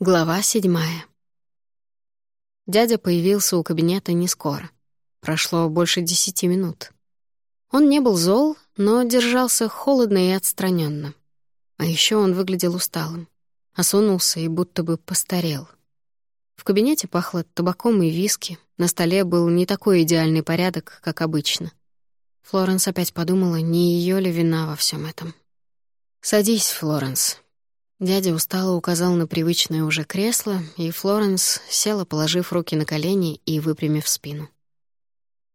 Глава седьмая. Дядя появился у кабинета не скоро. Прошло больше десяти минут. Он не был зол, но держался холодно и отстраненно. А еще он выглядел усталым, осунулся и будто бы постарел. В кабинете пахло табаком и виски, на столе был не такой идеальный порядок, как обычно. Флоренс опять подумала, не ее ли вина во всем этом. «Садись, Флоренс», Дядя устало указал на привычное уже кресло, и Флоренс села, положив руки на колени и выпрямив спину.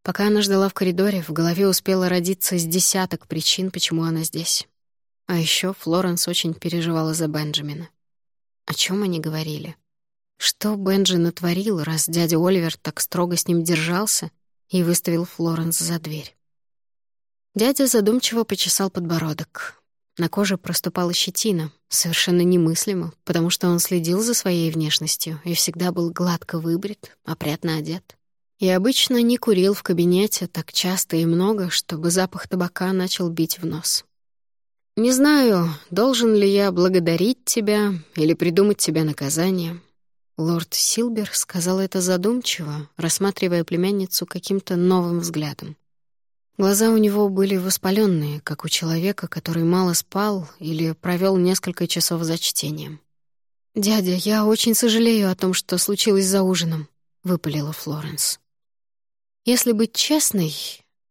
Пока она ждала в коридоре, в голове успела родиться с десяток причин, почему она здесь. А еще Флоренс очень переживала за Бенджамина. О чем они говорили? Что Бенджи натворил, раз дядя Оливер так строго с ним держался и выставил Флоренс за дверь? Дядя задумчиво почесал подбородок. На коже проступала щетина, совершенно немыслимо, потому что он следил за своей внешностью и всегда был гладко выбрит, опрятно одет. И обычно не курил в кабинете так часто и много, чтобы запах табака начал бить в нос. «Не знаю, должен ли я благодарить тебя или придумать тебе наказание». Лорд Силбер сказал это задумчиво, рассматривая племянницу каким-то новым взглядом. Глаза у него были воспаленные, как у человека, который мало спал или провел несколько часов за чтением. «Дядя, я очень сожалею о том, что случилось за ужином», — выпалила Флоренс. Если быть честной,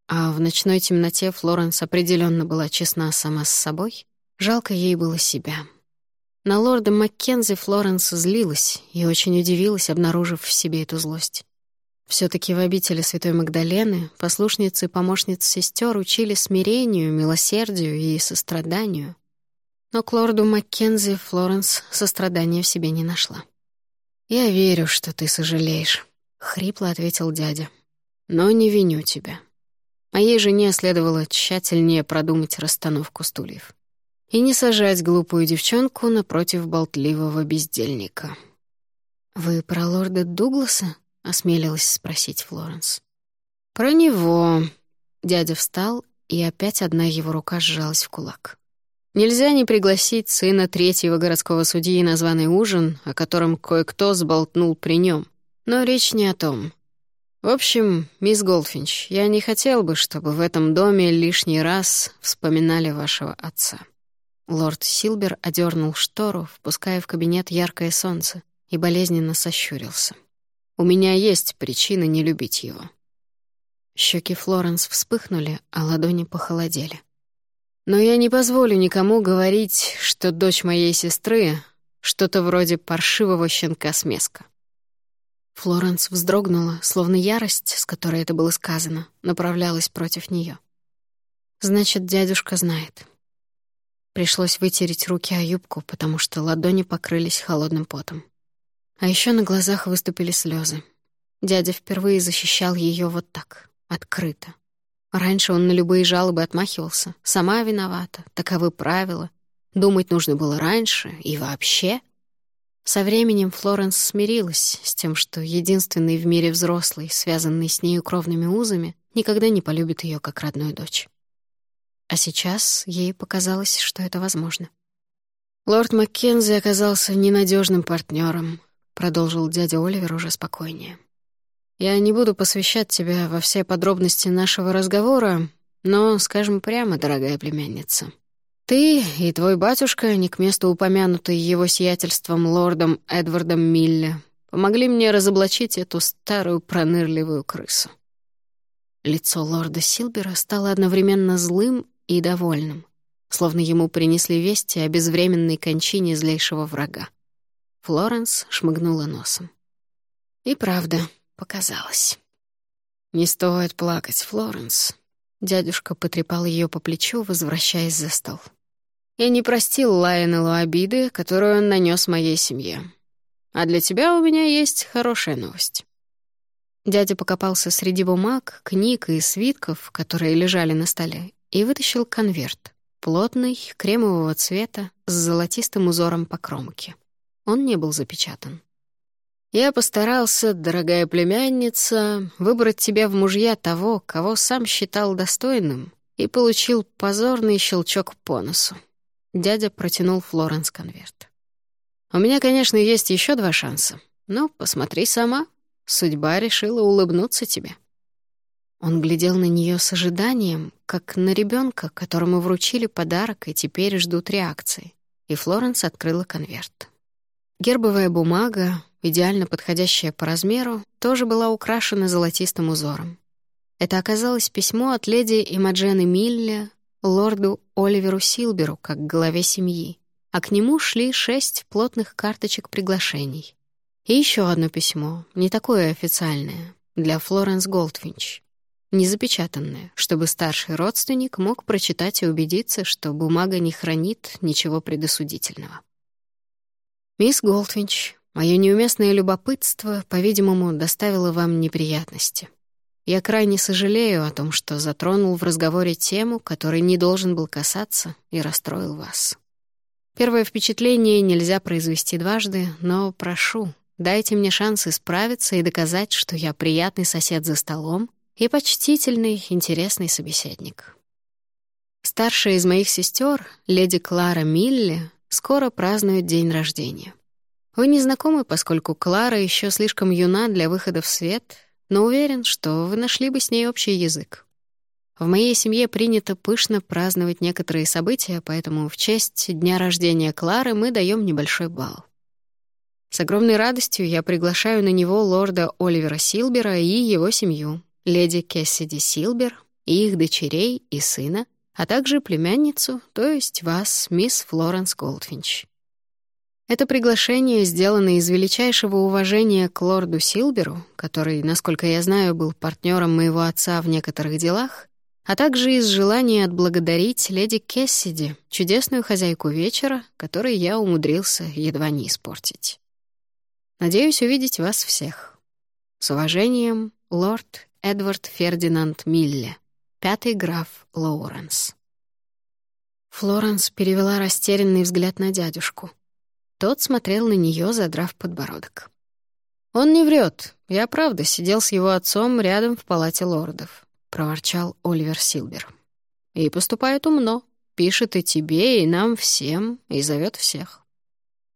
а в ночной темноте Флоренс определенно была честна сама с собой, жалко ей было себя. На лорда Маккензи Флоренс злилась и очень удивилась, обнаружив в себе эту злость все таки в обители Святой Магдалены послушницы и помощниц сестер учили смирению, милосердию и состраданию. Но к лорду Маккензи Флоренс сострадания в себе не нашла. «Я верю, что ты сожалеешь», — хрипло ответил дядя. «Но не виню тебя. Моей жене следовало тщательнее продумать расстановку стульев и не сажать глупую девчонку напротив болтливого бездельника». «Вы про лорда Дугласа?» — осмелилась спросить Флоренс. «Про него». Дядя встал, и опять одна его рука сжалась в кулак. Нельзя не пригласить сына третьего городского судьи на званый ужин, о котором кое-кто сболтнул при нем. Но речь не о том. В общем, мисс Голдфинч, я не хотел бы, чтобы в этом доме лишний раз вспоминали вашего отца. Лорд Силбер одернул штору, впуская в кабинет яркое солнце, и болезненно сощурился. У меня есть причина не любить его». Щеки Флоренс вспыхнули, а ладони похолодели. «Но я не позволю никому говорить, что дочь моей сестры — что-то вроде паршивого щенка-смеска». Флоренс вздрогнула, словно ярость, с которой это было сказано, направлялась против нее. «Значит, дядюшка знает». Пришлось вытереть руки о юбку, потому что ладони покрылись холодным потом. А еще на глазах выступили слезы. Дядя впервые защищал ее вот так, открыто. Раньше он на любые жалобы отмахивался. «Сама виновата, таковы правила. Думать нужно было раньше и вообще». Со временем Флоренс смирилась с тем, что единственный в мире взрослый, связанный с нею кровными узами, никогда не полюбит ее как родную дочь. А сейчас ей показалось, что это возможно. Лорд Маккензи оказался ненадежным партнером, — продолжил дядя Оливер уже спокойнее. «Я не буду посвящать тебя во все подробности нашего разговора, но, скажем прямо, дорогая племянница, ты и твой батюшка, не к месту упомянутый его сиятельством лордом Эдвардом Милле, помогли мне разоблачить эту старую пронырливую крысу». Лицо лорда Силбера стало одновременно злым и довольным, словно ему принесли вести о безвременной кончине злейшего врага. Флоренс шмыгнула носом. И правда, показалось. «Не стоит плакать, Флоренс». Дядюшка потрепал ее по плечу, возвращаясь за стол. «Я не простил Лайонеллу обиды, которую он нанес моей семье. А для тебя у меня есть хорошая новость». Дядя покопался среди бумаг, книг и свитков, которые лежали на столе, и вытащил конверт, плотный, кремового цвета, с золотистым узором по кромке. Он не был запечатан. «Я постарался, дорогая племянница, выбрать тебя в мужья того, кого сам считал достойным, и получил позорный щелчок по носу». Дядя протянул Флоренс конверт. У меня, конечно, есть еще два шанса. Но посмотри сама. Судьба решила улыбнуться тебе». Он глядел на нее с ожиданием, как на ребенка, которому вручили подарок и теперь ждут реакции. И Флоренс открыла конверт. Гербовая бумага, идеально подходящая по размеру, тоже была украшена золотистым узором. Это оказалось письмо от леди Имаджены Милля лорду Оливеру Силберу, как главе семьи, а к нему шли шесть плотных карточек приглашений. И еще одно письмо, не такое официальное, для Флоренс Голдфинч не запечатанное, чтобы старший родственник мог прочитать и убедиться, что бумага не хранит ничего предосудительного. «Мисс Голдвинч, мое неуместное любопытство, по-видимому, доставило вам неприятности. Я крайне сожалею о том, что затронул в разговоре тему, которой не должен был касаться, и расстроил вас. Первое впечатление нельзя произвести дважды, но прошу, дайте мне шанс исправиться и доказать, что я приятный сосед за столом, и почтительный, интересный собеседник. Старшая из моих сестер, леди Клара Милли, скоро празднует день рождения. Вы не знакомы, поскольку Клара еще слишком юна для выхода в свет, но уверен, что вы нашли бы с ней общий язык. В моей семье принято пышно праздновать некоторые события, поэтому в честь дня рождения Клары мы даем небольшой бал. С огромной радостью я приглашаю на него лорда Оливера Силбера и его семью, леди Кессиди Силбер и их дочерей и сына, а также племянницу, то есть вас, мисс Флоренс Голдфинч. Это приглашение сделано из величайшего уважения к лорду Силберу, который, насколько я знаю, был партнером моего отца в некоторых делах, а также из желания отблагодарить леди Кессиди, чудесную хозяйку вечера, который я умудрился едва не испортить. Надеюсь увидеть вас всех. С уважением, лорд Эдвард Фердинанд Милле, пятый граф Лоуренс. Флоренс перевела растерянный взгляд на дядюшку. Тот смотрел на нее, задрав подбородок. «Он не врет. Я правда сидел с его отцом рядом в палате лордов», — проворчал Оливер Силбер. «И поступает умно. Пишет и тебе, и нам всем, и зовет всех.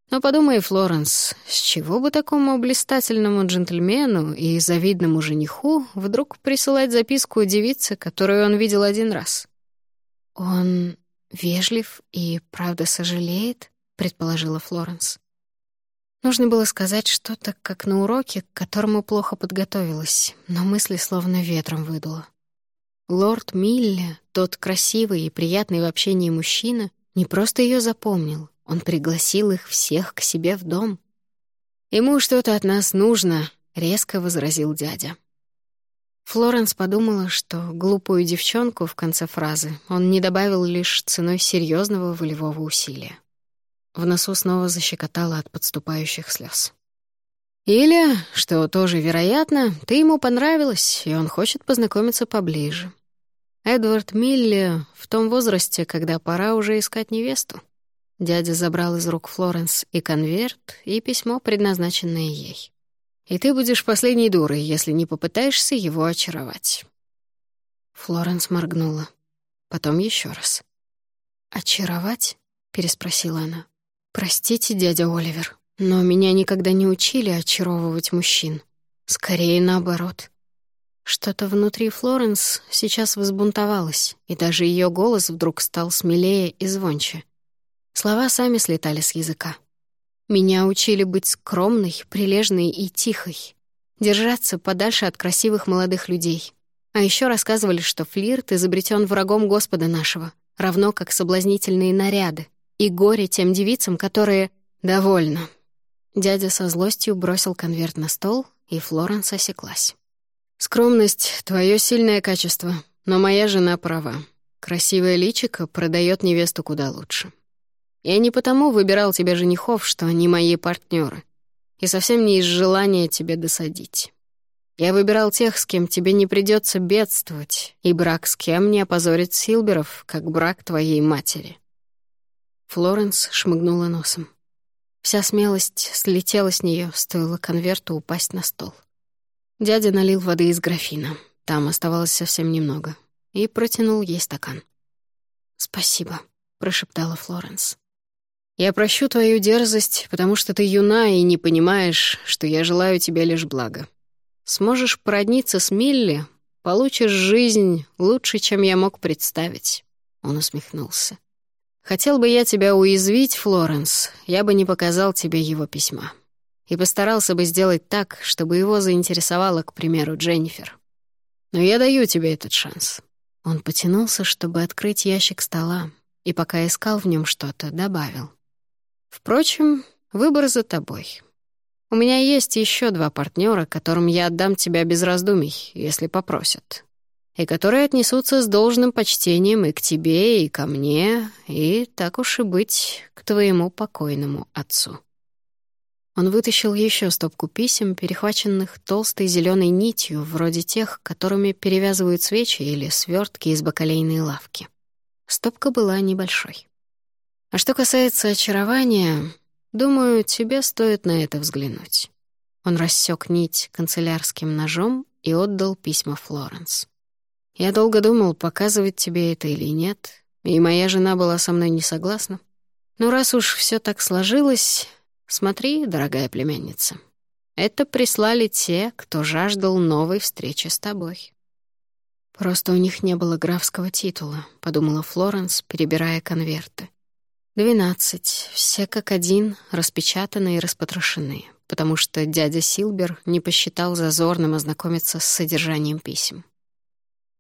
Но подумай, Флоренс, с чего бы такому блистательному джентльмену и завидному жениху вдруг присылать записку девице, которую он видел один раз? «Он вежлив и правда сожалеет?» — предположила Флоренс. Нужно было сказать что-то, как на уроке, к которому плохо подготовилась, но мысли словно ветром выдуло. Лорд Милли, тот красивый и приятный в общении мужчина, не просто ее запомнил, он пригласил их всех к себе в дом. «Ему что-то от нас нужно», — резко возразил дядя. Флоренс подумала, что глупую девчонку в конце фразы он не добавил лишь ценой серьезного волевого усилия. В носу снова защекотало от подступающих слез. «Или, что тоже вероятно, ты ему понравилась, и он хочет познакомиться поближе. Эдвард Милли в том возрасте, когда пора уже искать невесту. Дядя забрал из рук Флоренс и конверт, и письмо, предназначенное ей. «И ты будешь последней дурой, если не попытаешься его очаровать». Флоренс моргнула. Потом еще раз. «Очаровать?» — переспросила она. «Простите, дядя Оливер, но меня никогда не учили очаровывать мужчин. Скорее наоборот». Что-то внутри Флоренс сейчас взбунтовалось, и даже ее голос вдруг стал смелее и звонче. Слова сами слетали с языка. Меня учили быть скромной, прилежной и тихой, держаться подальше от красивых молодых людей. А еще рассказывали, что флирт изобретен врагом Господа нашего, равно как соблазнительные наряды, и горе тем девицам, которые... Довольно. Дядя со злостью бросил конверт на стол, и Флоренс осеклась. «Скромность — твое сильное качество, но моя жена права. Красивое личико продает невесту куда лучше. Я не потому выбирал тебе женихов, что они мои партнеры, и совсем не из желания тебе досадить. Я выбирал тех, с кем тебе не придется бедствовать, и брак с кем не опозорит Силберов, как брак твоей матери». Флоренс шмыгнула носом. Вся смелость слетела с нее, стоило конверту упасть на стол. Дядя налил воды из графина, там оставалось совсем немного, и протянул ей стакан. «Спасибо», — прошептала Флоренс. Я прощу твою дерзость, потому что ты юна и не понимаешь, что я желаю тебе лишь блага. Сможешь породниться с Милли, получишь жизнь лучше, чем я мог представить». Он усмехнулся. «Хотел бы я тебя уязвить, Флоренс, я бы не показал тебе его письма. И постарался бы сделать так, чтобы его заинтересовала, к примеру, Дженнифер. Но я даю тебе этот шанс». Он потянулся, чтобы открыть ящик стола, и пока искал в нем что-то, добавил. Впрочем, выбор за тобой. У меня есть еще два партнера, которым я отдам тебя без раздумий, если попросят. И которые отнесутся с должным почтением и к тебе, и ко мне, и, так уж и быть, к твоему покойному отцу». Он вытащил еще стопку писем, перехваченных толстой зеленой нитью, вроде тех, которыми перевязывают свечи или свертки из бакалейной лавки. Стопка была небольшой. А что касается очарования, думаю, тебе стоит на это взглянуть. Он рассек нить канцелярским ножом и отдал письма Флоренс. Я долго думал, показывать тебе это или нет, и моя жена была со мной не согласна. Но раз уж все так сложилось, смотри, дорогая племянница, это прислали те, кто жаждал новой встречи с тобой. Просто у них не было графского титула, подумала Флоренс, перебирая конверты. Двенадцать, все как один, распечатаны и распотрошены, потому что дядя Силбер не посчитал зазорным ознакомиться с содержанием писем.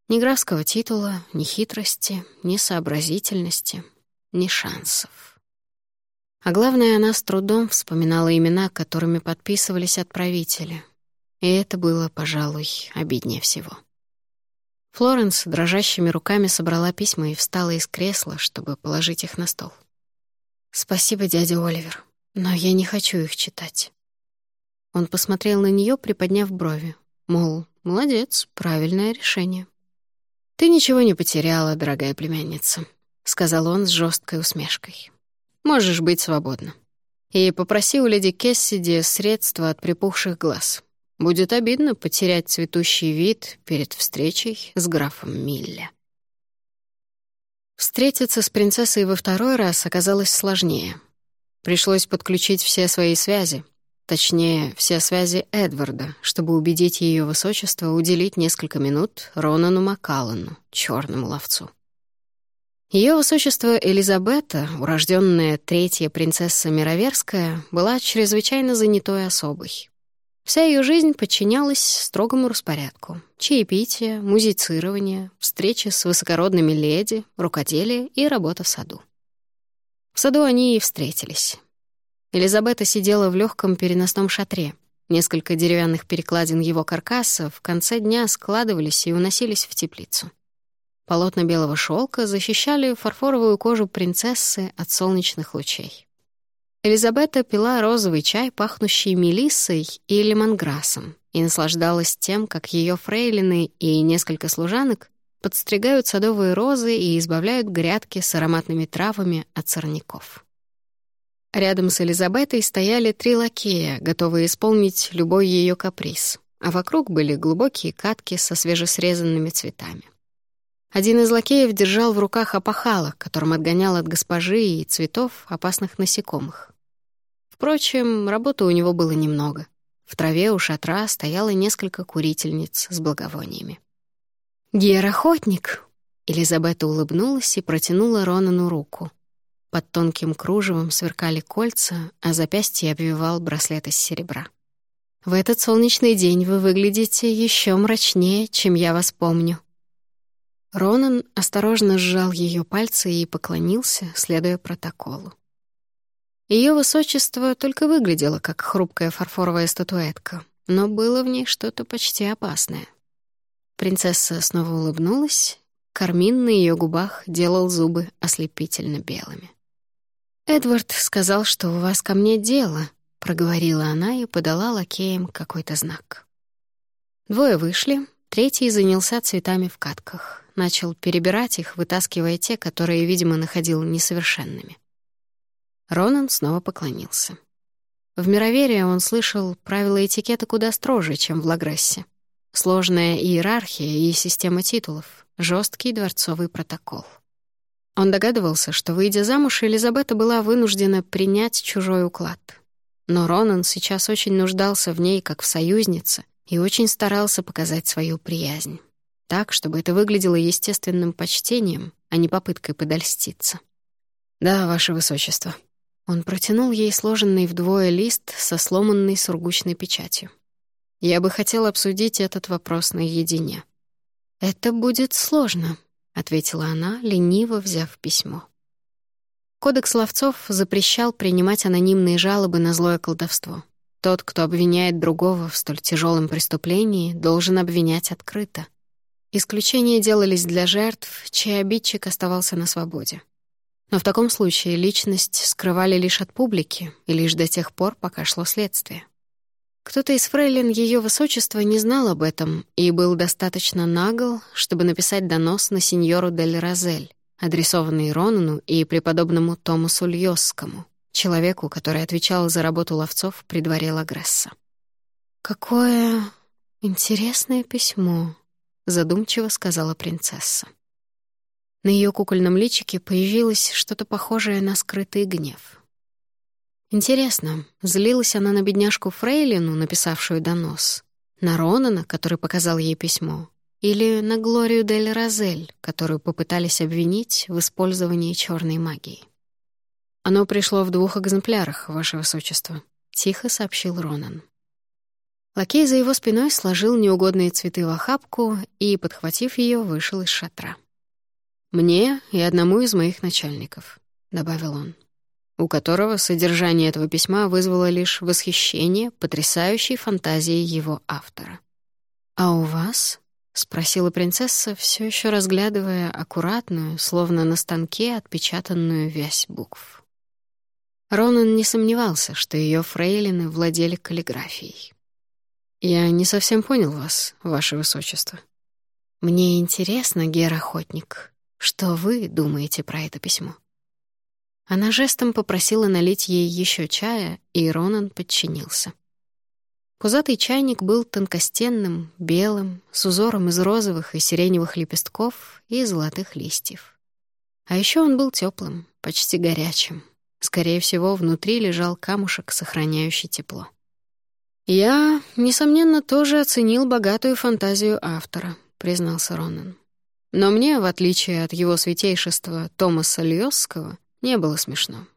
Ни графского титула, ни хитрости, ни сообразительности, ни шансов. А главное, она с трудом вспоминала имена, которыми подписывались отправители. И это было, пожалуй, обиднее всего. Флоренс дрожащими руками собрала письма и встала из кресла, чтобы положить их на стол. «Спасибо, дядя Оливер, но я не хочу их читать». Он посмотрел на нее, приподняв брови, мол, молодец, правильное решение. «Ты ничего не потеряла, дорогая племянница», — сказал он с жесткой усмешкой. «Можешь быть свободна. И попроси у леди Кессиди средства от припухших глаз. Будет обидно потерять цветущий вид перед встречей с графом Милля». Встретиться с принцессой во второй раз оказалось сложнее. Пришлось подключить все свои связи, точнее, все связи Эдварда, чтобы убедить ее высочество уделить несколько минут Ронану Маккаллану, черному ловцу. Ее высочество Элизабета, урожденная третья принцесса Мироверская, была чрезвычайно занятой особой. Вся ее жизнь подчинялась строгому распорядку. Чаепитие, музицирование, встречи с высокородными леди, рукоделие и работа в саду. В саду они и встретились. Елизабета сидела в легком переносном шатре. Несколько деревянных перекладин его каркаса в конце дня складывались и уносились в теплицу. Полотна белого шелка защищали фарфоровую кожу принцессы от солнечных лучей. Элизабета пила розовый чай, пахнущий мелиссой и лемонграссом, и наслаждалась тем, как ее фрейлины и несколько служанок подстригают садовые розы и избавляют грядки с ароматными травами от сорняков. Рядом с Элизабетой стояли три лакея, готовые исполнить любой ее каприз, а вокруг были глубокие катки со свежесрезанными цветами. Один из лакеев держал в руках опахало, которым отгонял от госпожи и цветов опасных насекомых. Впрочем, работы у него было немного. В траве у шатра стояло несколько курительниц с благовониями. «Гер-охотник!» Елизабета улыбнулась и протянула Ронану руку. Под тонким кружевом сверкали кольца, а запястье обвивал браслет из серебра. «В этот солнечный день вы выглядите еще мрачнее, чем я вас помню». Ронан осторожно сжал ее пальцы и поклонился, следуя протоколу. Ее высочество только выглядело как хрупкая фарфоровая статуэтка, но было в ней что-то почти опасное. Принцесса снова улыбнулась, кармин на ее губах делал зубы ослепительно белыми. «Эдвард сказал, что у вас ко мне дело», — проговорила она и подала лакеям какой-то знак. Двое вышли, третий занялся цветами в катках начал перебирать их, вытаскивая те, которые, видимо, находил несовершенными. Ронан снова поклонился. В мироверии он слышал правила этикета куда строже, чем в Лагрессе. Сложная иерархия и система титулов, жесткий дворцовый протокол. Он догадывался, что, выйдя замуж, Элизабета была вынуждена принять чужой уклад. Но Ронан сейчас очень нуждался в ней как в союзнице и очень старался показать свою приязнь. Так, чтобы это выглядело естественным почтением, а не попыткой подольститься. «Да, ваше высочество». Он протянул ей сложенный вдвое лист со сломанной сургучной печатью. «Я бы хотел обсудить этот вопрос наедине». «Это будет сложно», — ответила она, лениво взяв письмо. Кодекс ловцов запрещал принимать анонимные жалобы на злое колдовство. Тот, кто обвиняет другого в столь тяжелом преступлении, должен обвинять открыто. Исключения делались для жертв, чей обидчик оставался на свободе. Но в таком случае личность скрывали лишь от публики и лишь до тех пор, пока шло следствие. Кто-то из фрейлин Ее Высочества не знал об этом и был достаточно нагл, чтобы написать донос на сеньору Дель Розель, адресованный Ронану и преподобному Томасу Льосскому, человеку, который отвечал за работу ловцов при дворе Лагресса. «Какое интересное письмо», — задумчиво сказала принцесса. На ее кукольном личике появилось что-то похожее на скрытый гнев. Интересно, злилась она на бедняжку Фрейлину, написавшую донос, на Ронана, который показал ей письмо, или на Глорию дель Розель, которую попытались обвинить в использовании черной магии. «Оно пришло в двух экземплярах, ваше высочество», — тихо сообщил Ронан. Лакей за его спиной сложил неугодные цветы в охапку и, подхватив ее, вышел из шатра. «Мне и одному из моих начальников», — добавил он, у которого содержание этого письма вызвало лишь восхищение потрясающей фантазией его автора. «А у вас?» — спросила принцесса, все еще разглядывая аккуратную, словно на станке отпечатанную вязь букв. Ронан не сомневался, что ее фрейлины владели каллиграфией. «Я не совсем понял вас, ваше высочество». «Мне интересно, Гер-охотник, что вы думаете про это письмо?» Она жестом попросила налить ей еще чая, и Ронан подчинился. Пузатый чайник был тонкостенным, белым, с узором из розовых и сиреневых лепестков и золотых листьев. А еще он был теплым, почти горячим. Скорее всего, внутри лежал камушек, сохраняющий тепло. «Я, несомненно, тоже оценил богатую фантазию автора», — признался Ронан. Но мне, в отличие от его святейшества Томаса Льосского, не было смешно.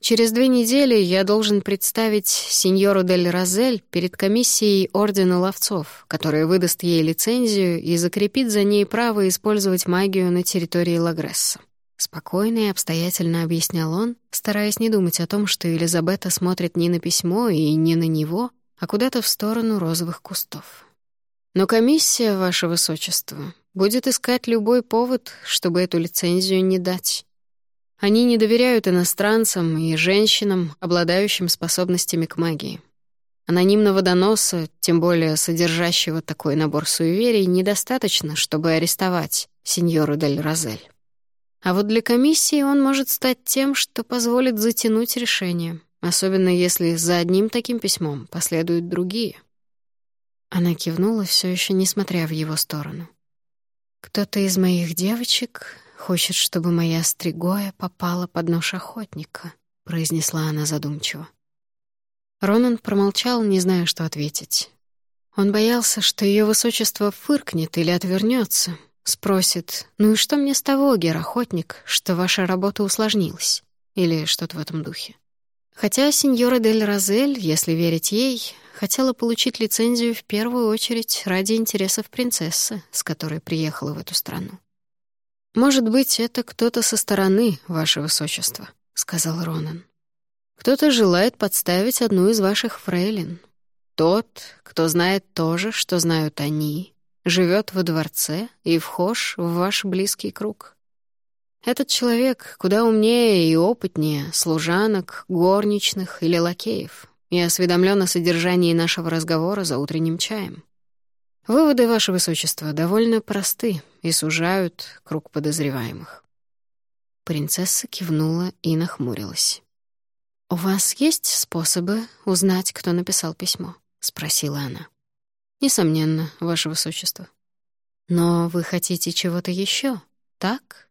Через две недели я должен представить сеньору Дель Розель перед комиссией Ордена Ловцов, которая выдаст ей лицензию и закрепит за ней право использовать магию на территории Лагресса. Спокойно и обстоятельно объяснял он, стараясь не думать о том, что Елизабета смотрит не на письмо и не на него, а куда-то в сторону розовых кустов. «Но комиссия, ваше высочество, будет искать любой повод, чтобы эту лицензию не дать. Они не доверяют иностранцам и женщинам, обладающим способностями к магии. Анонимного доноса, тем более содержащего такой набор суеверий, недостаточно, чтобы арестовать сеньору Дель Розель. А вот для комиссии он может стать тем, что позволит затянуть решение, особенно если за одним таким письмом последуют другие. Она кивнула, все еще не смотря в его сторону. Кто-то из моих девочек хочет, чтобы моя стригоя попала под нож охотника, произнесла она задумчиво. Ронан промолчал, не зная, что ответить. Он боялся, что ее высочество фыркнет или отвернется, спросит, «Ну и что мне с того, гер-охотник, что ваша работа усложнилась?» Или что-то в этом духе. Хотя сеньора Дель Розель, если верить ей, хотела получить лицензию в первую очередь ради интересов принцессы, с которой приехала в эту страну. «Может быть, это кто-то со стороны, ваше высочество», — сказал Ронан. «Кто-то желает подставить одну из ваших фрейлин. Тот, кто знает то же, что знают они, живет во дворце и вхож в ваш близкий круг. Этот человек куда умнее и опытнее служанок, горничных или лакеев, и осведомлен о содержании нашего разговора за утренним чаем. Выводы, Ваше Высочество, довольно просты и сужают круг подозреваемых». Принцесса кивнула и нахмурилась. «У вас есть способы узнать, кто написал письмо?» — спросила она. «Несомненно, Ваше Высочество». «Но вы хотите чего-то еще, так?»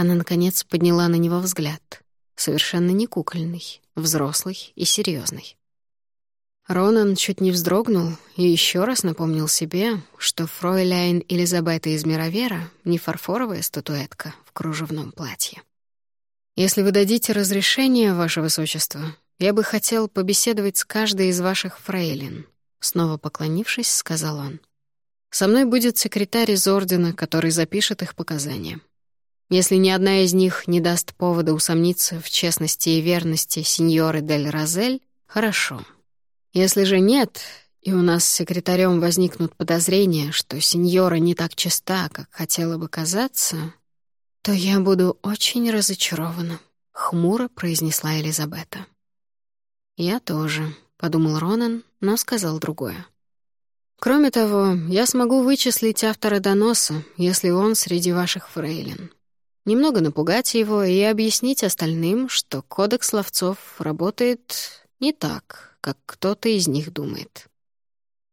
Она, наконец, подняла на него взгляд. Совершенно не кукольный, взрослый и серьезный. Ронан чуть не вздрогнул и еще раз напомнил себе, что фройляйн Элизабета из Мировера не фарфоровая статуэтка в кружевном платье. «Если вы дадите разрешение, ваше высочество, я бы хотел побеседовать с каждой из ваших фрейлин», снова поклонившись, сказал он. «Со мной будет секретарь из Ордена, который запишет их показания. Если ни одна из них не даст повода усомниться в честности и верности сеньоры Дель Розель, хорошо». Если же нет, и у нас с секретарем возникнут подозрения, что сеньора не так чиста, как хотела бы казаться, то я буду очень разочарована», — хмуро произнесла Элизабета. «Я тоже», — подумал Ронан, но сказал другое. «Кроме того, я смогу вычислить автора доноса, если он среди ваших фрейлин. Немного напугать его и объяснить остальным, что кодекс ловцов работает не так, как кто-то из них думает.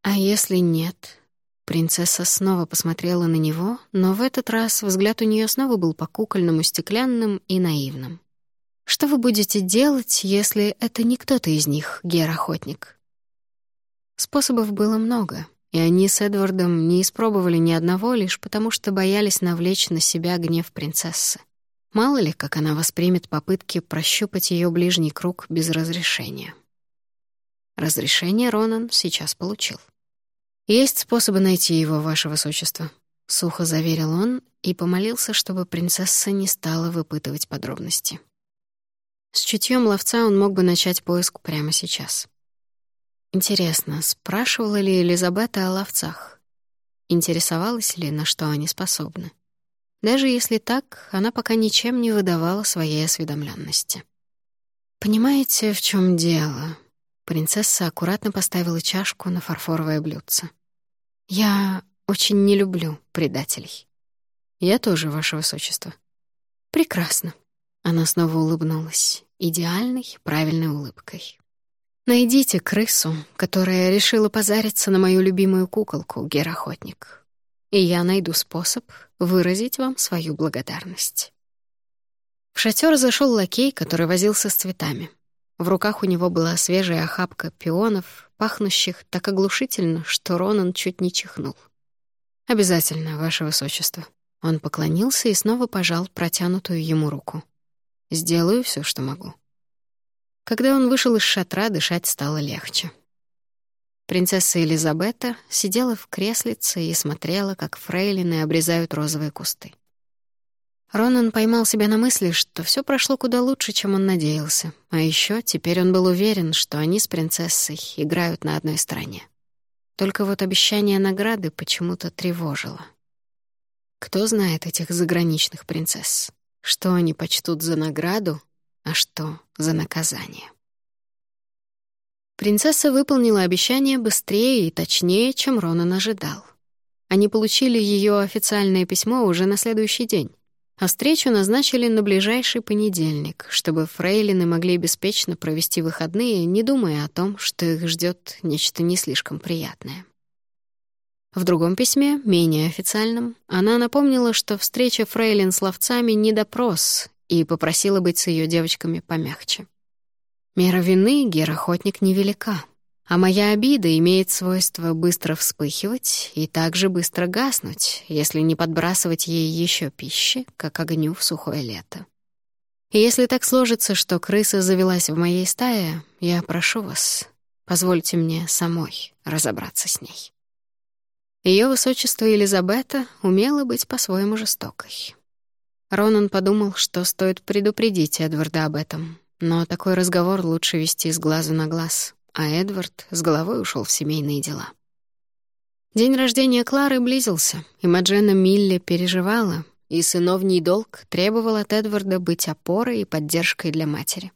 А если нет? Принцесса снова посмотрела на него, но в этот раз взгляд у нее снова был по-кукольному стеклянным и наивным. «Что вы будете делать, если это не кто-то из них, гер-охотник?» Способов было много, и они с Эдвардом не испробовали ни одного, лишь потому что боялись навлечь на себя гнев принцессы. Мало ли, как она воспримет попытки прощупать ее ближний круг без разрешения. Разрешение Ронан сейчас получил. «Есть способы найти его, ваше высочество», — сухо заверил он и помолился, чтобы принцесса не стала выпытывать подробности. С чутьем ловца он мог бы начать поиск прямо сейчас. Интересно, спрашивала ли Элизабета о ловцах? Интересовалась ли, на что они способны? Даже если так, она пока ничем не выдавала своей осведомленности. «Понимаете, в чем дело?» Принцесса аккуратно поставила чашку на фарфоровое блюдце. «Я очень не люблю предателей». «Я тоже, ваше высочество». «Прекрасно». Она снова улыбнулась, идеальной, правильной улыбкой. «Найдите крысу, которая решила позариться на мою любимую куколку, герохотник, и я найду способ выразить вам свою благодарность». В шатер зашел лакей, который возился с цветами. В руках у него была свежая охапка пионов, пахнущих так оглушительно, что Ронан чуть не чихнул. «Обязательно, ваше высочество». Он поклонился и снова пожал протянутую ему руку. «Сделаю все, что могу». Когда он вышел из шатра, дышать стало легче. Принцесса Елизабета сидела в креслице и смотрела, как фрейлины обрезают розовые кусты. Ронан поймал себя на мысли, что все прошло куда лучше, чем он надеялся. А еще теперь он был уверен, что они с принцессой играют на одной стороне. Только вот обещание награды почему-то тревожило. Кто знает этих заграничных принцесс? Что они почтут за награду, а что за наказание? Принцесса выполнила обещание быстрее и точнее, чем Ронан ожидал. Они получили ее официальное письмо уже на следующий день а встречу назначили на ближайший понедельник, чтобы фрейлины могли беспечно провести выходные, не думая о том, что их ждет нечто не слишком приятное. В другом письме, менее официальном, она напомнила, что встреча фрейлин с ловцами — не допрос, и попросила быть с ее девочками помягче. Мера вины герохотник невелика — а моя обида имеет свойство быстро вспыхивать и также быстро гаснуть, если не подбрасывать ей еще пищи, как огню в сухое лето. И если так сложится, что крыса завелась в моей стае, я прошу вас, позвольте мне самой разобраться с ней. Ее высочество Елизабета умела быть по-своему жестокой. Ронан подумал, что стоит предупредить Эдварда об этом, но такой разговор лучше вести с глазу на глаз а Эдвард с головой ушел в семейные дела. День рождения Клары близился, и Маджена Милле переживала, и сыновний долг требовал от Эдварда быть опорой и поддержкой для матери.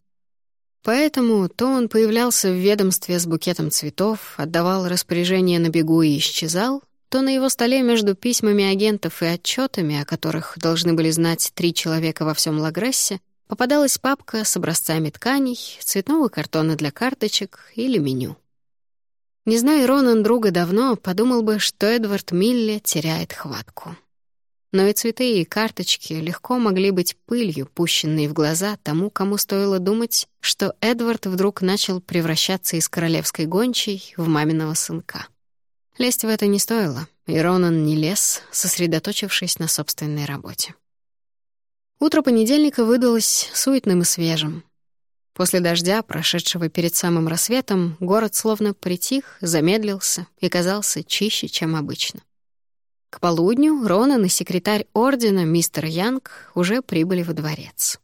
Поэтому то он появлялся в ведомстве с букетом цветов, отдавал распоряжения на бегу и исчезал, то на его столе между письмами агентов и отчетами, о которых должны были знать три человека во всем Лагрессе, попадалась папка с образцами тканей, цветного картона для карточек или меню. Не зная Ронан друга давно, подумал бы, что Эдвард Милле теряет хватку. но и цветы, и карточки легко могли быть пылью, пущенной в глаза тому, кому стоило думать, что Эдвард вдруг начал превращаться из королевской гончей в маминого сынка. Лезть в это не стоило, и Ронан не лез, сосредоточившись на собственной работе. Утро понедельника выдалось суетным и свежим. После дождя, прошедшего перед самым рассветом, город словно притих, замедлился и казался чище, чем обычно. К полудню Ронан и секретарь ордена, мистер Янг, уже прибыли во дворец.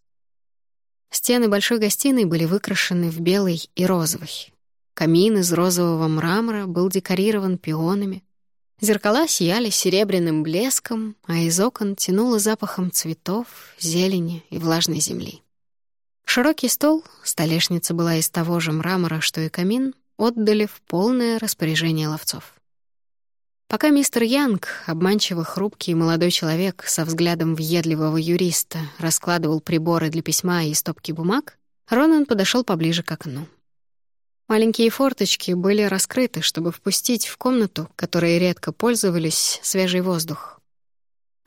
Стены большой гостиной были выкрашены в белый и розовый. Камин из розового мрамора был декорирован пионами. Зеркала сияли серебряным блеском, а из окон тянуло запахом цветов, зелени и влажной земли. Широкий стол, столешница была из того же мрамора, что и камин, отдали в полное распоряжение ловцов. Пока мистер Янг, обманчиво хрупкий молодой человек со взглядом въедливого юриста, раскладывал приборы для письма и стопки бумаг, Ронан подошел поближе к окну. Маленькие форточки были раскрыты, чтобы впустить в комнату, которой редко пользовались, свежий воздух.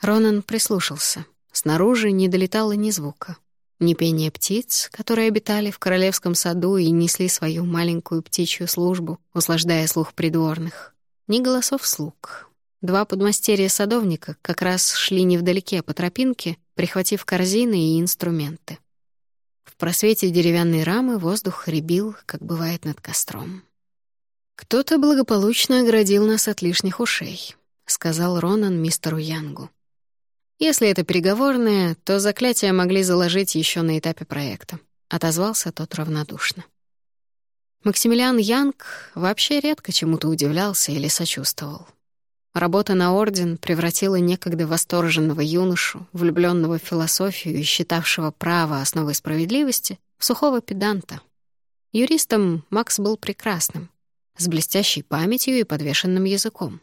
Ронан прислушался. Снаружи не долетало ни звука. Ни пения птиц, которые обитали в королевском саду и несли свою маленькую птичью службу, услаждая слух придворных ни голосов слуг. Два подмастерья садовника как раз шли невдалеке по тропинке, прихватив корзины и инструменты. В просвете деревянной рамы воздух рябил, как бывает над костром. «Кто-то благополучно оградил нас от лишних ушей», — сказал Ронан мистеру Янгу. «Если это переговорное, то заклятия могли заложить еще на этапе проекта», — отозвался тот равнодушно. Максимилиан Янг вообще редко чему-то удивлялся или сочувствовал. Работа на орден превратила некогда восторженного юношу, влюбленного в философию и считавшего право основой справедливости, в сухого педанта. Юристом Макс был прекрасным, с блестящей памятью и подвешенным языком.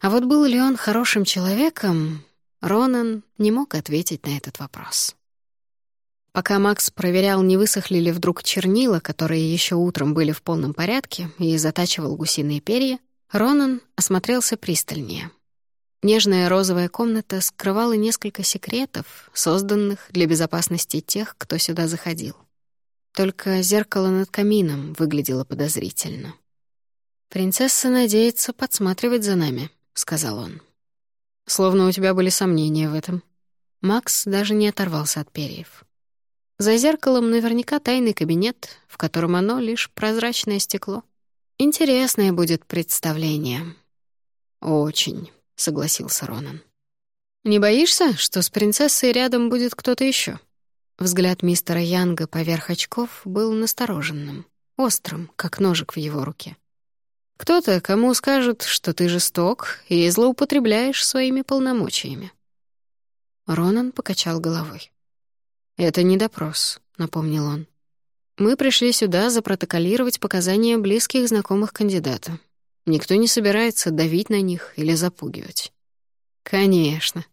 А вот был ли он хорошим человеком, Ронан не мог ответить на этот вопрос. Пока Макс проверял, не высохли ли вдруг чернила, которые еще утром были в полном порядке, и затачивал гусиные перья, Ронан осмотрелся пристальнее. Нежная розовая комната скрывала несколько секретов, созданных для безопасности тех, кто сюда заходил. Только зеркало над камином выглядело подозрительно. «Принцесса надеется подсматривать за нами», — сказал он. «Словно у тебя были сомнения в этом». Макс даже не оторвался от перьев. За зеркалом наверняка тайный кабинет, в котором оно лишь прозрачное стекло. Интересное будет представление. «Очень», — согласился Ронан. «Не боишься, что с принцессой рядом будет кто-то еще? Взгляд мистера Янга поверх очков был настороженным, острым, как ножик в его руке. «Кто-то, кому скажут, что ты жесток и злоупотребляешь своими полномочиями». Ронан покачал головой. «Это не допрос», — напомнил он. «Мы пришли сюда запротоколировать показания близких знакомых кандидата. Никто не собирается давить на них или запугивать». «Конечно».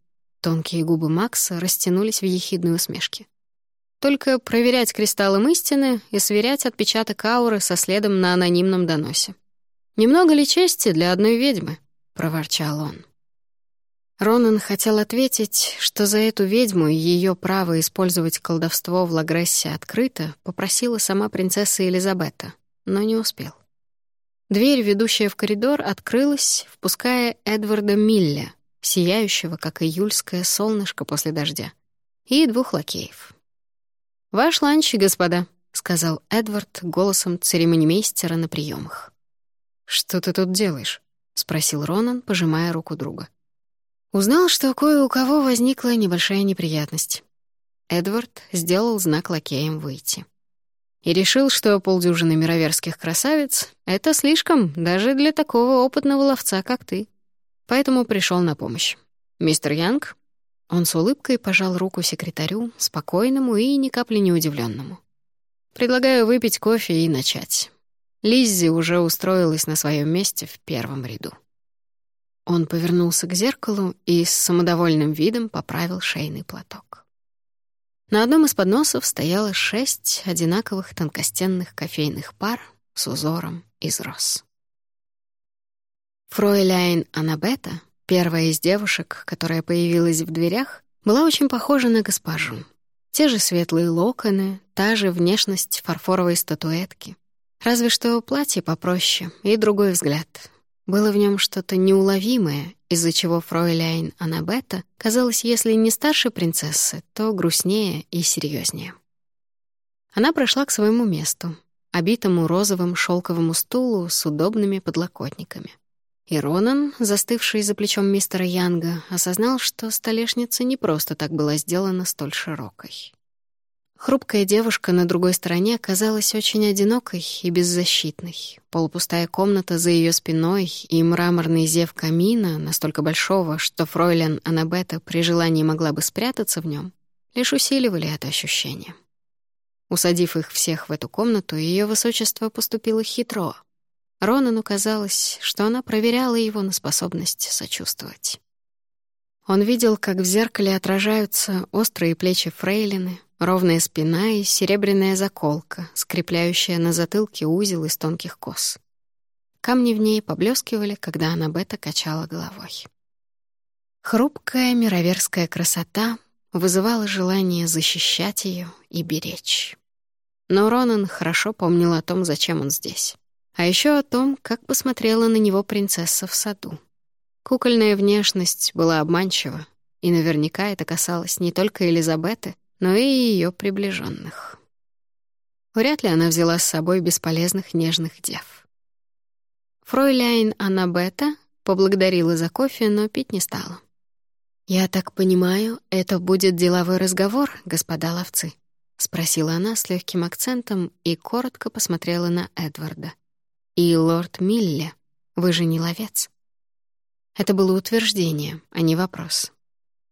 Тонкие губы Макса растянулись в ехидной усмешке. «Только проверять кристаллом истины и сверять отпечаток ауры со следом на анонимном доносе. Немного ли чести для одной ведьмы?» — проворчал он. Ронан хотел ответить, что за эту ведьму и ее право использовать колдовство в Лагрессе открыто попросила сама принцесса Елизабета, но не успел. Дверь, ведущая в коридор, открылась, впуская Эдварда Милля, сияющего, как июльское солнышко после дождя, и двух лакеев. «Ваш ланч, господа», — сказал Эдвард голосом церемонимейстера на приемах. «Что ты тут делаешь?» — спросил Ронан, пожимая руку друга. Узнал, что кое у кого возникла небольшая неприятность. Эдвард сделал знак лакеям выйти. И решил, что полдюжины мироверских красавиц — это слишком даже для такого опытного ловца, как ты. Поэтому пришел на помощь. «Мистер Янг?» Он с улыбкой пожал руку секретарю, спокойному и ни капли не удивленному. «Предлагаю выпить кофе и начать». Лиззи уже устроилась на своем месте в первом ряду. Он повернулся к зеркалу и с самодовольным видом поправил шейный платок. На одном из подносов стояло шесть одинаковых тонкостенных кофейных пар с узором из роз. Фройляйн Анабета, Первая из девушек, которая появилась в дверях, была очень похожа на госпожу. Те же светлые локоны, та же внешность фарфоровой статуэтки. Разве что платье попроще и другой взгляд. Было в нем что-то неуловимое, из-за чего фройляйн Анабета казалась, если не старше принцессы, то грустнее и серьезнее. Она прошла к своему месту, обитому розовым шелковому стулу с удобными подлокотниками. И Ронан, застывший за плечом мистера Янга, осознал, что столешница не просто так была сделана столь широкой. Хрупкая девушка на другой стороне казалась очень одинокой и беззащитной. Полупустая комната за ее спиной и мраморный зев камина, настолько большого, что фройлен Анабета при желании могла бы спрятаться в нем, лишь усиливали это ощущение. Усадив их всех в эту комнату, ее высочество поступило хитро — Ронану казалось, что она проверяла его на способность сочувствовать. Он видел, как в зеркале отражаются острые плечи фрейлины, ровная спина и серебряная заколка, скрепляющая на затылке узел из тонких кос. Камни в ней поблескивали, когда она бета качала головой. Хрупкая мироверская красота вызывала желание защищать ее и беречь. Но Ронан хорошо помнил о том, зачем он здесь. А еще о том, как посмотрела на него принцесса в саду. Кукольная внешность была обманчива, и наверняка это касалось не только Элизабеты, но и ее приближенных. Вряд ли она взяла с собой бесполезных нежных дев. Фройляйн Аннабета поблагодарила за кофе, но пить не стала. «Я так понимаю, это будет деловой разговор, господа ловцы?» — спросила она с легким акцентом и коротко посмотрела на Эдварда. И лорд Милле, вы же не ловец. Это было утверждение, а не вопрос.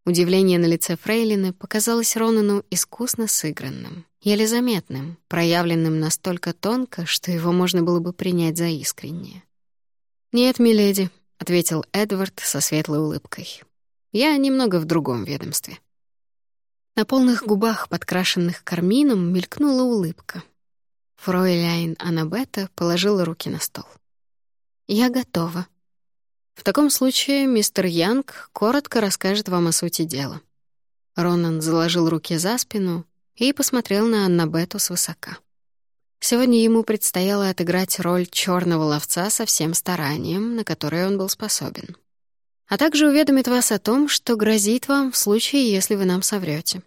Удивление на лице Фрейлины показалось Ронану искусно сыгранным, еле заметным, проявленным настолько тонко, что его можно было бы принять за искреннее. «Нет, миледи», — ответил Эдвард со светлой улыбкой. «Я немного в другом ведомстве». На полных губах, подкрашенных кармином, мелькнула улыбка, Фройляйн Аннабета положила руки на стол. «Я готова. В таком случае мистер Янг коротко расскажет вам о сути дела». Ронан заложил руки за спину и посмотрел на Аннабету свысока. Сегодня ему предстояло отыграть роль черного ловца со всем старанием, на которое он был способен. А также уведомит вас о том, что грозит вам в случае, если вы нам соврете.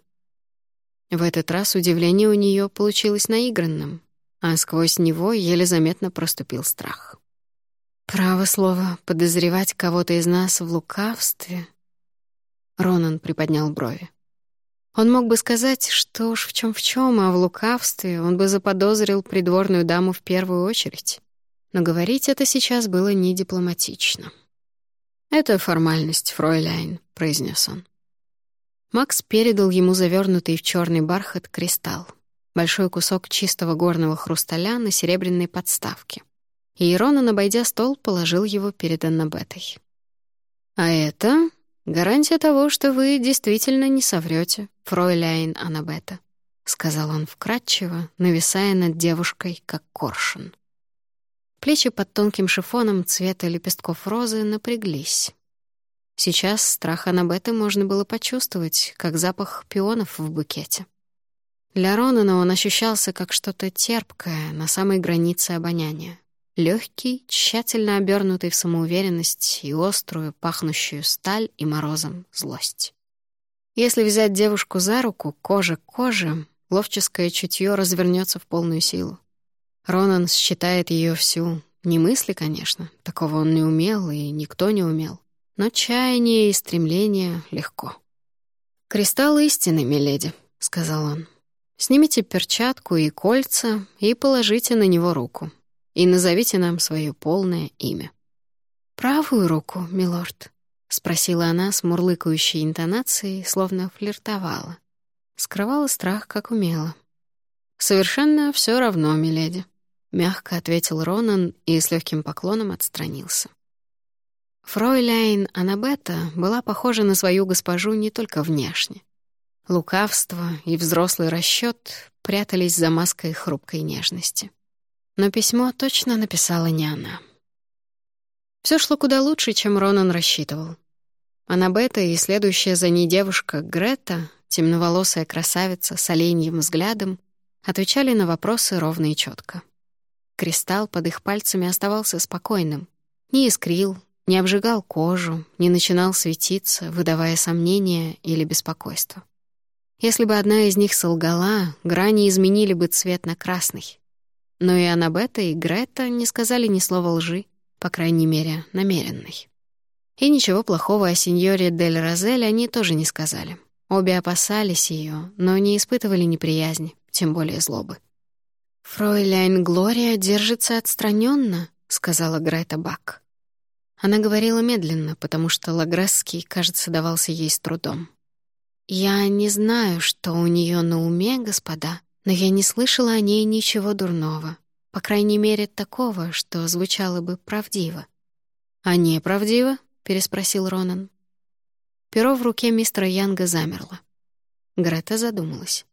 В этот раз удивление у нее получилось наигранным, а сквозь него еле заметно проступил страх. «Право слово, подозревать кого-то из нас в лукавстве...» Ронан приподнял брови. Он мог бы сказать, что уж в чем в чем, а в лукавстве он бы заподозрил придворную даму в первую очередь. Но говорить это сейчас было не дипломатично. «Это формальность, фройляйн», — произнес он. Макс передал ему завернутый в черный бархат кристалл большой кусок чистого горного хрусталя на серебряной подставке. И Ронан, обойдя стол, положил его перед Аннабетой. «А это гарантия того, что вы действительно не соврете, фройляйн Аннабета», — сказал он вкратчиво, нависая над девушкой, как коршун. Плечи под тонким шифоном цвета лепестков розы напряглись. Сейчас страх Аннабеты можно было почувствовать, как запах пионов в букете. Для Ронана он ощущался как что-то терпкое на самой границе обоняния. Легкий, тщательно обернутый в самоуверенность и острую, пахнущую сталь и морозом злость. Если взять девушку за руку, кожа к коже, ловческое чутье развернется в полную силу. Ронан считает ее всю. Не мысли, конечно, такого он не умел и никто не умел. Но чаяние и стремление легко. «Кристалл истины, миледи», — сказал он. Снимите перчатку и кольца и положите на него руку. И назовите нам свое полное имя. «Правую руку, милорд?» — спросила она с мурлыкающей интонацией, словно флиртовала. Скрывала страх, как умела. «Совершенно все равно, миледи», — мягко ответил Ронан и с легким поклоном отстранился. Фройляйн Анабета была похожа на свою госпожу не только внешне. Лукавство и взрослый расчет прятались за маской хрупкой нежности. Но письмо точно написала не она. Все шло куда лучше, чем Ронан рассчитывал. Аннабета и следующая за ней девушка Грета, темноволосая красавица с оленьим взглядом, отвечали на вопросы ровно и четко. Кристалл под их пальцами оставался спокойным, не искрил, не обжигал кожу, не начинал светиться, выдавая сомнения или беспокойство. Если бы одна из них солгала, грани изменили бы цвет на красный. Но и Аннабета, и Грета не сказали ни слова лжи, по крайней мере, намеренной. И ничего плохого о сеньоре Дель Розель они тоже не сказали. Обе опасались ее, но не испытывали неприязни, тем более злобы. «Фройляйн Глория держится отстраненно, сказала Грета Бак. Она говорила медленно, потому что Лагресский, кажется, давался ей с трудом. «Я не знаю, что у нее на уме, господа, но я не слышала о ней ничего дурного. По крайней мере, такого, что звучало бы правдиво». «А неправдиво?» — переспросил Ронан. Перо в руке мистера Янга замерло. Грета задумалась.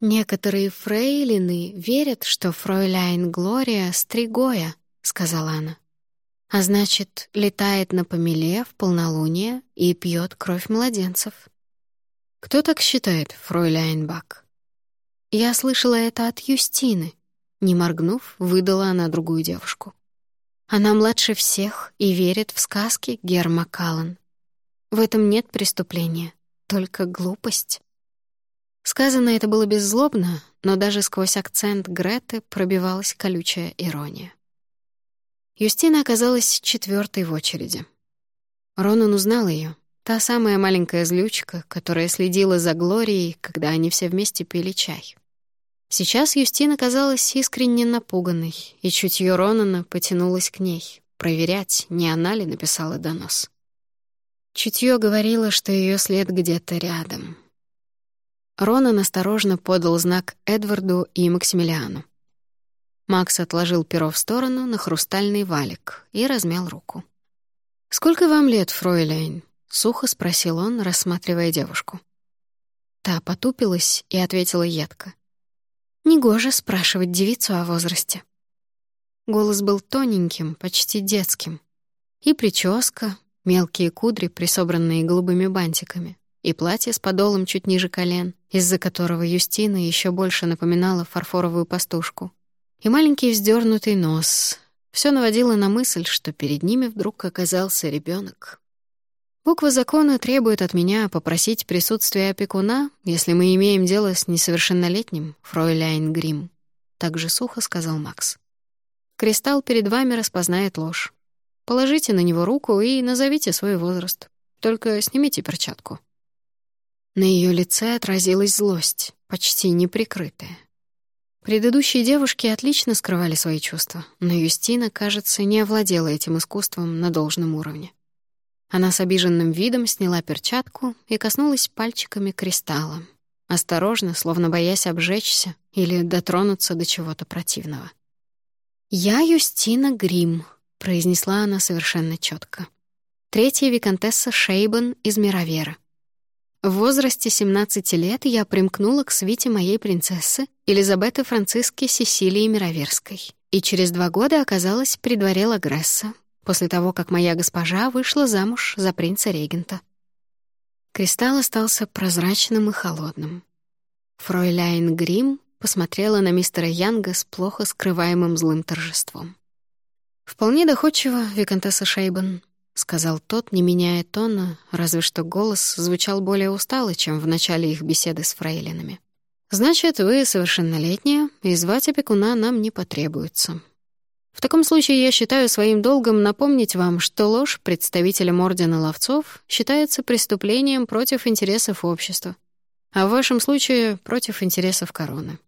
«Некоторые фрейлины верят, что фройляйн Глория — стригоя», — сказала она. «А значит, летает на помеле в полнолуние и пьет кровь младенцев». «Кто так считает, фройляйн Бак?» «Я слышала это от Юстины», — не моргнув, выдала она другую девушку. «Она младше всех и верит в сказки Герма Каллан. В этом нет преступления, только глупость». Сказано это было беззлобно, но даже сквозь акцент Греты пробивалась колючая ирония. Юстина оказалась четвертой в очереди. Ронан узнал ее, та самая маленькая злючка, которая следила за Глорией, когда они все вместе пили чай. Сейчас Юстина казалась искренне напуганной, и чутье Ронана потянулось к ней, проверять, не она ли написала донос. Чутье говорило, что ее след где-то рядом — Ронан осторожно подал знак Эдварду и Максимилиану. Макс отложил перо в сторону на хрустальный валик и размял руку. «Сколько вам лет, фройляйн?» — сухо спросил он, рассматривая девушку. Та потупилась и ответила едко. «Негоже спрашивать девицу о возрасте». Голос был тоненьким, почти детским. И прическа, мелкие кудри, присобранные голубыми бантиками, и платье с подолом чуть ниже колен, из-за которого Юстина еще больше напоминала фарфоровую пастушку, и маленький вздернутый нос. Все наводило на мысль, что перед ними вдруг оказался ребенок. Буква закона требует от меня попросить присутствия опекуна, если мы имеем дело с несовершеннолетним, фройляйн Грим. Так же сухо сказал Макс. Кристалл перед вами распознает ложь. Положите на него руку и назовите свой возраст. Только снимите перчатку. На ее лице отразилась злость, почти неприкрытая. Предыдущие девушки отлично скрывали свои чувства, но Юстина, кажется, не овладела этим искусством на должном уровне. Она с обиженным видом сняла перчатку и коснулась пальчиками кристалла, осторожно, словно боясь обжечься или дотронуться до чего-то противного. «Я Юстина Грим», — произнесла она совершенно четко. «Третья виконтесса Шейбан из Мировера. В возрасте 17 лет я примкнула к свите моей принцессы Елизаветы Франциски Сесилии Мироверской и через два года оказалась при дворе Лагресса, после того, как моя госпожа вышла замуж за принца-регента. Кристалл остался прозрачным и холодным. Фройляйн Грим посмотрела на мистера Янга с плохо скрываемым злым торжеством. «Вполне доходчиво, Викантесса Шейбан», — сказал тот, не меняя тона, разве что голос звучал более устало, чем в начале их беседы с фрейлинами. «Значит, вы совершеннолетняя, и звать опекуна нам не потребуется. В таком случае я считаю своим долгом напомнить вам, что ложь представителям Ордена Ловцов считается преступлением против интересов общества, а в вашем случае — против интересов короны.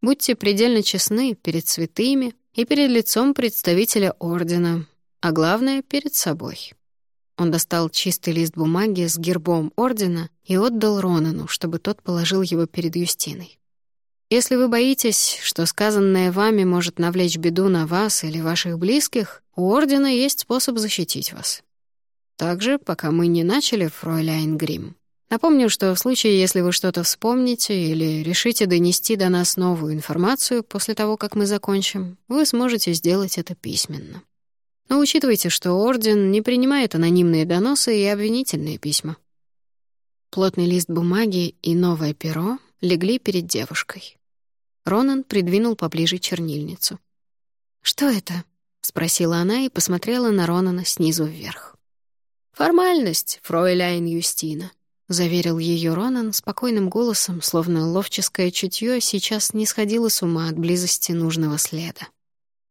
Будьте предельно честны перед святыми и перед лицом представителя Ордена, а главное — перед собой. Он достал чистый лист бумаги с гербом ордена и отдал Ронану, чтобы тот положил его перед Юстиной. «Если вы боитесь, что сказанное вами может навлечь беду на вас или ваших близких, у ордена есть способ защитить вас. Также, пока мы не начали, фройляйн Грим, напомню, что в случае, если вы что-то вспомните или решите донести до нас новую информацию после того, как мы закончим, вы сможете сделать это письменно. Но учитывайте, что Орден не принимает анонимные доносы и обвинительные письма. Плотный лист бумаги и новое перо легли перед девушкой. Ронан придвинул поближе чернильницу. «Что это?» — спросила она и посмотрела на Ронана снизу вверх. «Формальность, фройляйн Юстина», — заверил ее Ронан спокойным голосом, словно ловческое чутье сейчас не сходило с ума от близости нужного следа.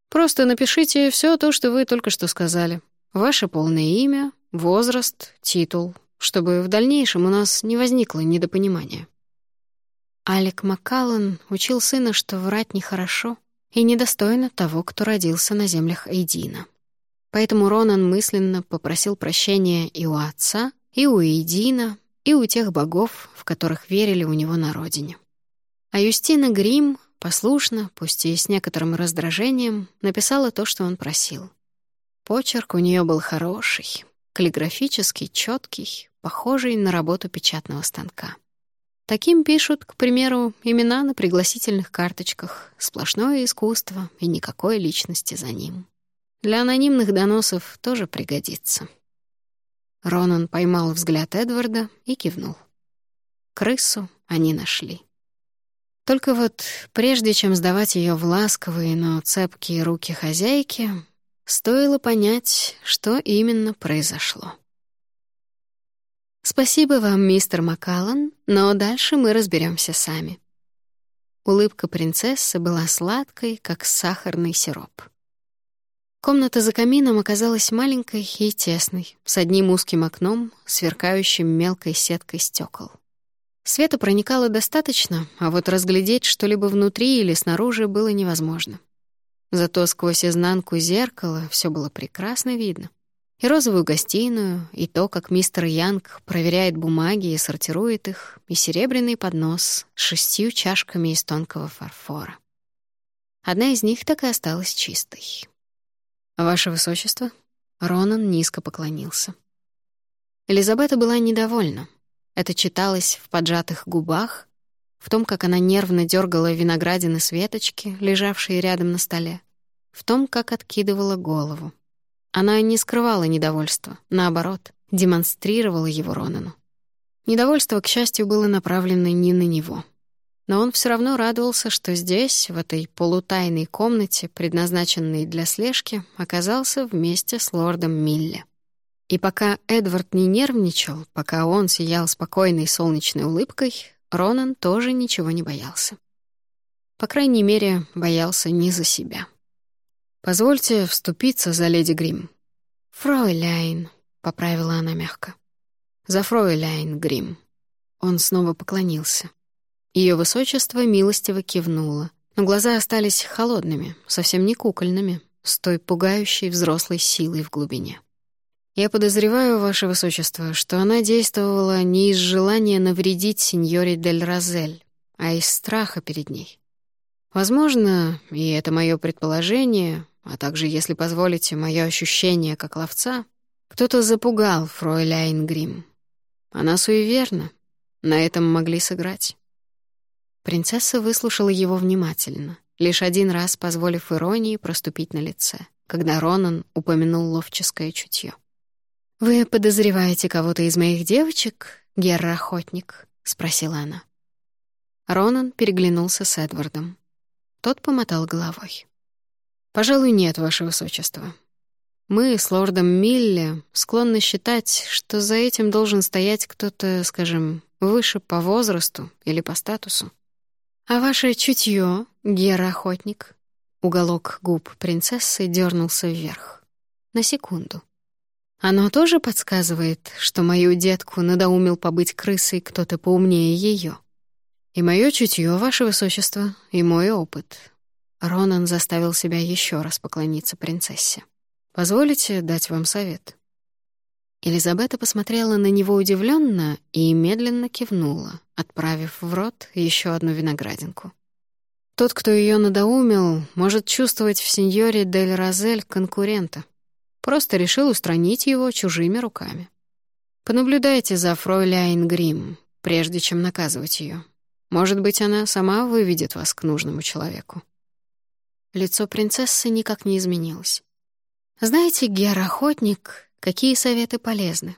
«Просто напишите все то, что вы только что сказали. Ваше полное имя, возраст, титул, чтобы в дальнейшем у нас не возникло недопонимания». Алек Маккаллан учил сына, что врать нехорошо и недостойно того, кто родился на землях Эйдина. Поэтому Ронан мысленно попросил прощения и у отца, и у Эйдина, и у тех богов, в которых верили у него на родине. А Юстина Грим послушно, пусть и с некоторым раздражением, написала то, что он просил. Почерк у нее был хороший, каллиграфический, четкий, похожий на работу печатного станка. Таким пишут, к примеру, имена на пригласительных карточках, сплошное искусство и никакой личности за ним. Для анонимных доносов тоже пригодится. Ронан поймал взгляд Эдварда и кивнул. Крысу они нашли. Только вот прежде чем сдавать ее в ласковые, но цепкие руки хозяйки, стоило понять, что именно произошло. «Спасибо вам, мистер Маккаллан, но дальше мы разберемся сами». Улыбка принцессы была сладкой, как сахарный сироп. Комната за камином оказалась маленькой и тесной, с одним узким окном, сверкающим мелкой сеткой стекол. Света проникало достаточно, а вот разглядеть что-либо внутри или снаружи было невозможно. Зато сквозь изнанку зеркала все было прекрасно видно и розовую гостиную, и то, как мистер Янг проверяет бумаги и сортирует их, и серебряный поднос с шестью чашками из тонкого фарфора. Одна из них так и осталась чистой. «Ваше высочество?» Ронан низко поклонился. Элизабета была недовольна. Это читалось в поджатых губах, в том, как она нервно дергала виноградины с веточки, лежавшие рядом на столе, в том, как откидывала голову. Она не скрывала недовольства, наоборот, демонстрировала его Ронану. Недовольство, к счастью, было направлено не на него. Но он все равно радовался, что здесь, в этой полутайной комнате, предназначенной для слежки, оказался вместе с лордом Милле. И пока Эдвард не нервничал, пока он сиял спокойной солнечной улыбкой, Ронан тоже ничего не боялся. По крайней мере, боялся не за себя. «Позвольте вступиться за леди Грим». «Фройляйн», — поправила она мягко. «За Фройляйн Грим». Он снова поклонился. Ее высочество милостиво кивнуло, но глаза остались холодными, совсем не кукольными, с той пугающей взрослой силой в глубине. «Я подозреваю, ваше высочество, что она действовала не из желания навредить сеньоре Дель Розель, а из страха перед ней. Возможно, и это мое предположение, а также, если позволите, мое ощущение как ловца, кто-то запугал фройляйн Грим. Она суеверна, на этом могли сыграть. Принцесса выслушала его внимательно, лишь один раз позволив иронии проступить на лице, когда Ронан упомянул ловческое чутье. «Вы подозреваете кого-то из моих девочек, герр-охотник?» — спросила она. Ронан переглянулся с Эдвардом. Тот помотал головой. «Пожалуй, нет, ваше высочество. Мы с лордом Милле склонны считать, что за этим должен стоять кто-то, скажем, выше по возрасту или по статусу. А ваше чутье, гера-охотник?» Уголок губ принцессы дернулся вверх. На секунду. Оно тоже подсказывает, что мою детку надоумил побыть крысой кто-то поумнее ее. И мое чутье, ваше высочество, и мой опыт Ронан заставил себя еще раз поклониться принцессе. «Позволите дать вам совет?» Елизабета посмотрела на него удивленно и медленно кивнула, отправив в рот еще одну виноградинку. Тот, кто ее надоумил, может чувствовать в сеньоре Дель Розель конкурента. Просто решил устранить его чужими руками. Понаблюдайте за фройляйн Грим, прежде чем наказывать ее. Может быть, она сама выведет вас к нужному человеку. Лицо принцессы никак не изменилось. Знаете, Гер-охотник, какие советы полезны?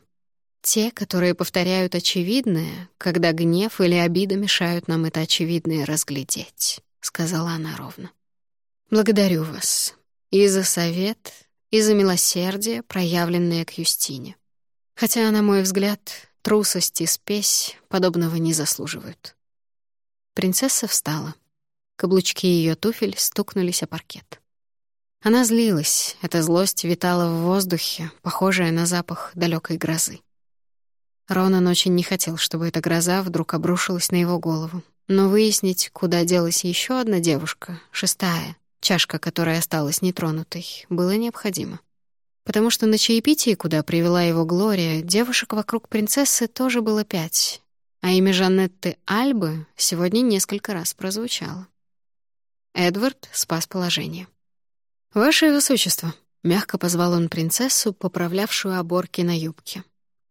Те, которые повторяют очевидное, когда гнев или обида мешают нам это очевидное разглядеть, — сказала она ровно. Благодарю вас и за совет, и за милосердие, проявленное к Юстине. Хотя, на мой взгляд, трусость и спесь подобного не заслуживают. Принцесса встала. Каблучки ее туфель стукнулись о паркет. Она злилась, эта злость витала в воздухе, похожая на запах далекой грозы. Ронан очень не хотел, чтобы эта гроза вдруг обрушилась на его голову. Но выяснить, куда делась еще одна девушка, шестая, чашка которая осталась нетронутой, было необходимо. Потому что на чаепитии, куда привела его Глория, девушек вокруг принцессы тоже было пять, а имя Жанетты Альбы сегодня несколько раз прозвучало. Эдвард спас положение. «Ваше Высочество», — мягко позвал он принцессу, поправлявшую оборки на юбке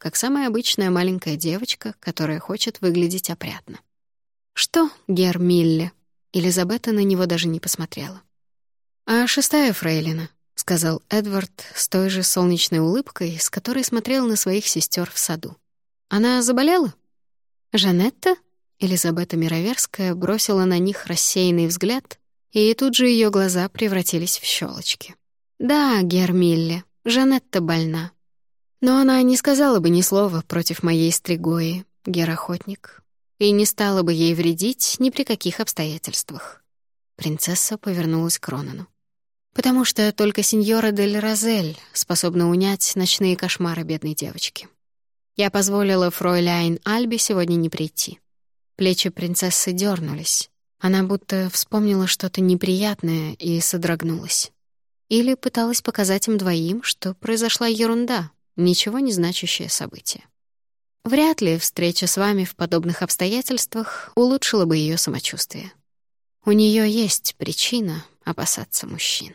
как самая обычная маленькая девочка, которая хочет выглядеть опрятно. «Что, Гер Милле?» Элизабета на него даже не посмотрела. «А шестая фрейлина», — сказал Эдвард с той же солнечной улыбкой, с которой смотрел на своих сестер в саду. «Она заболела?» «Жанетта?» Елизабета Мироверская бросила на них рассеянный взгляд, и тут же ее глаза превратились в щелочки. «Да, Гермилле, Жанетта больна. Но она не сказала бы ни слова против моей стригои, герохотник, и не стала бы ей вредить ни при каких обстоятельствах. Принцесса повернулась к Ронану. «Потому что только сеньора Дель Розель способна унять ночные кошмары бедной девочки. Я позволила фройляйн Альбе сегодня не прийти. Плечи принцессы дернулись. Она будто вспомнила что-то неприятное и содрогнулась. Или пыталась показать им двоим, что произошла ерунда, ничего не значащее событие. Вряд ли встреча с вами в подобных обстоятельствах улучшила бы ее самочувствие. У нее есть причина опасаться мужчин.